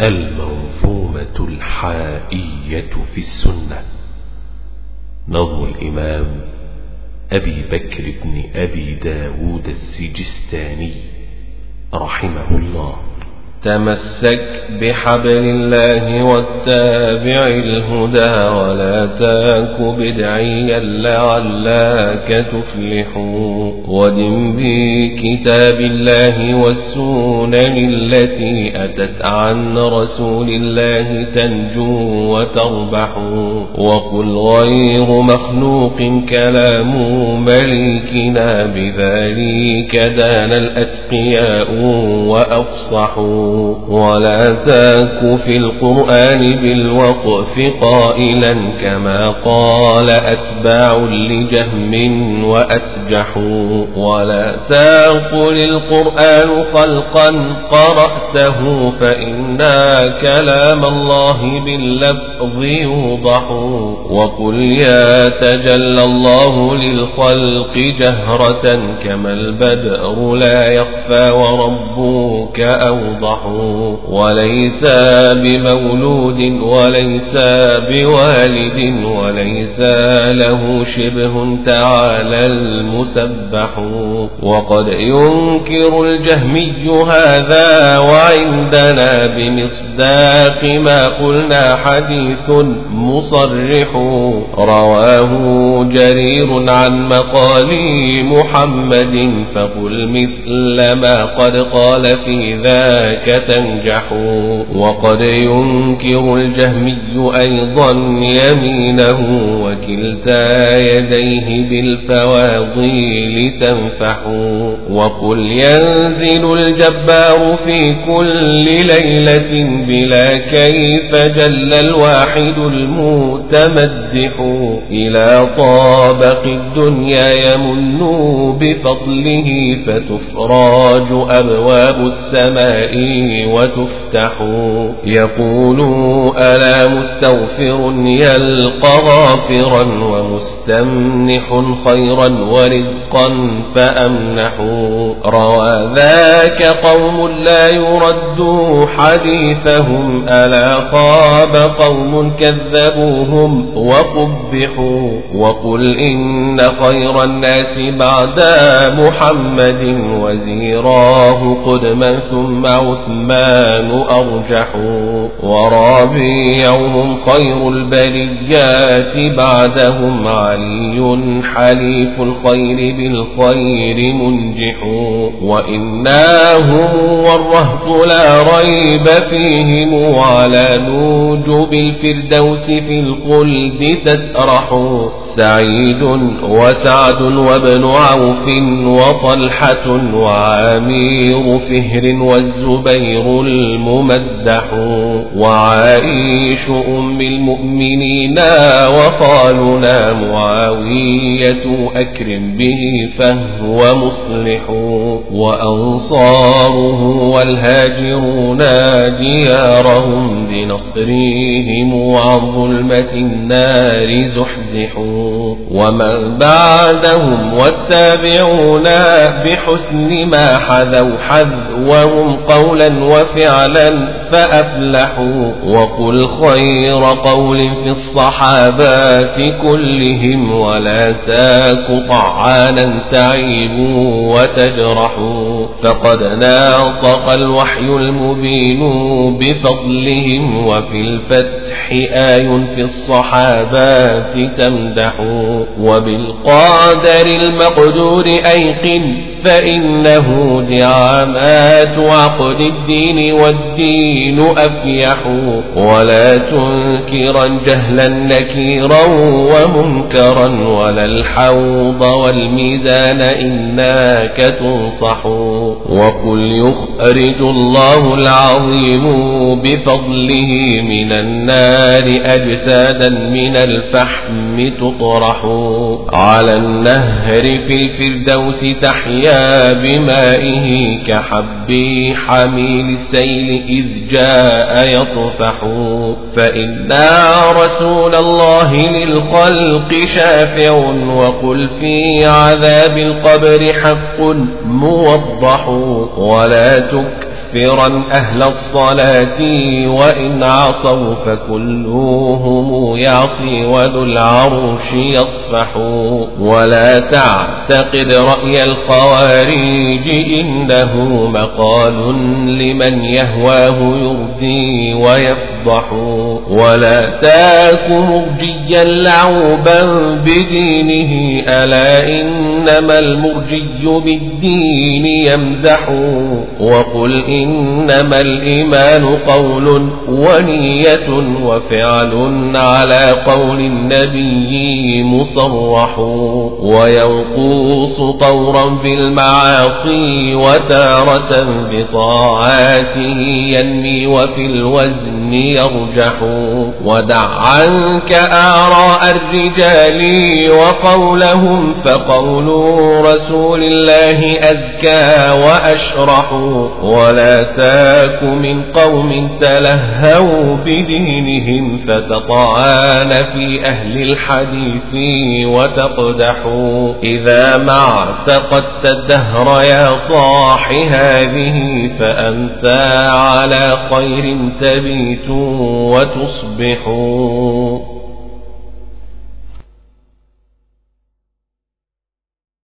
المنظومة الحائية في السنة. نظم الإمام أبي بكر بن أبي داود السجستاني رحمه الله. تمسك بحبل الله واتبع الهدى ولا تاك بدعيا لعلك تفلح ودم بكتاب الله والسنن التي أتت عن رسول الله تنجو وتربح. وقل غير مخلوق كلام مليكنا بذلك دان الأتقياء وأفصحوا. ولا تاك في القرآن بالوقف قائلا كما قال أتباع لجهم وأسجحوا ولا تقل القرآن خلقا قرأته فإنا كلام الله باللفظ يوضح وقل يا تجلى الله للخلق جهرة كما البدر لا يخفى وربك أوضح وليس بمولود وليس بوالد وليس له شبه تعالى المسبح. وقد ينكر الجهمي هذا وعندنا بمصداق ما قلنا حديث مصرح رواه جرير عن مقال محمد فقل مثل ما قد قال في ذاك تنجح. وقد ينكر الجهمي أيضا يمينه وكلتا يديه بالفواضيل تنفح. وقل ينزل الجبار في كل ليلة بلا كيف جل الواحد المتمدح. إلى طابق الدنيا يمن بفضله فتفراج أبواب السماء وتفتح يقول ألا مستغفر يلقى غافرا ومستمنح خيرا ورزقا فأمنح روى ذاك قوم لا يرد حديثهم ألا خاب قوم كذبوهم وقبحوا وقل إن خير الناس بعد محمد وزيراه قدما ثم عثمان أرجح ورابيعهم خير البريات بعدهم علي حليف الخير بالخير منجح وإناهم والرهط لا ريب فيهم على نوجب الفردوس في الخلد تسرح سعيد وسعد وابن عوف وطلحة وعامير فهر والزبير الممدح وعائش أم المؤمنين وقالنا معاوية أكرم به فهو مصلح وأنصاره والهاجرون ديارهم بنصرهم عن ظلمة النار زحزحوا. ومن بعدهم والتابعون بحسن ما حذوا حذوهم قولا وفعلا فأفلحوا. وقل خير قول في الصحابات كلهم ولا تاك طعانا تعيبوا وتجرحوا. فقد ناطق الوحي المبين بفضلهم وفي الفتح آي في الصحابات تمدح وبالقادر المقدور أيقن فإنه دعامات عقد الدين والدين أفيح ولا تنكرا جهلا نكيرا ومنكرا ولا الحوض والميزان إناك تنصح وقل يخرج الله العظيم بفضله من النار أجسادا من الفحم تطرح على النهر في الفردوس تحيا بمائه كحب حميل السيل إذ جاء يطفح. فإن رسول الله للخلق شافع وقل في عذاب القبر حق موضح. ولا تكفر مكفرا أهل الصلاة وإن عصوا فكلهم يعصي وذو العرش يصفح ولا تعتقد رأي القواريج إنه مقال لمن يهواه يردي ويفضح ولا تاك مرجيا لعوبا بدينه ألا إنما المرجي بالدين يمزح وقل إنما الإيمان قول ونية وفعل على قول النبي مصرح وينقوص طورا بالمعاصي وتارة بطاعاته ينمي وفي الوزن يرجح. ودع عنك آراء الرجال وقولهم فقول رسول الله أذكى وأشرح. ولا تاك من قوم تلهوا بدينهم فتطعان في أهل الحديث وتقدحوا. إذا ما اعتقدت الدهر يا صاح هذه فأنت على خير تبيت وتصبح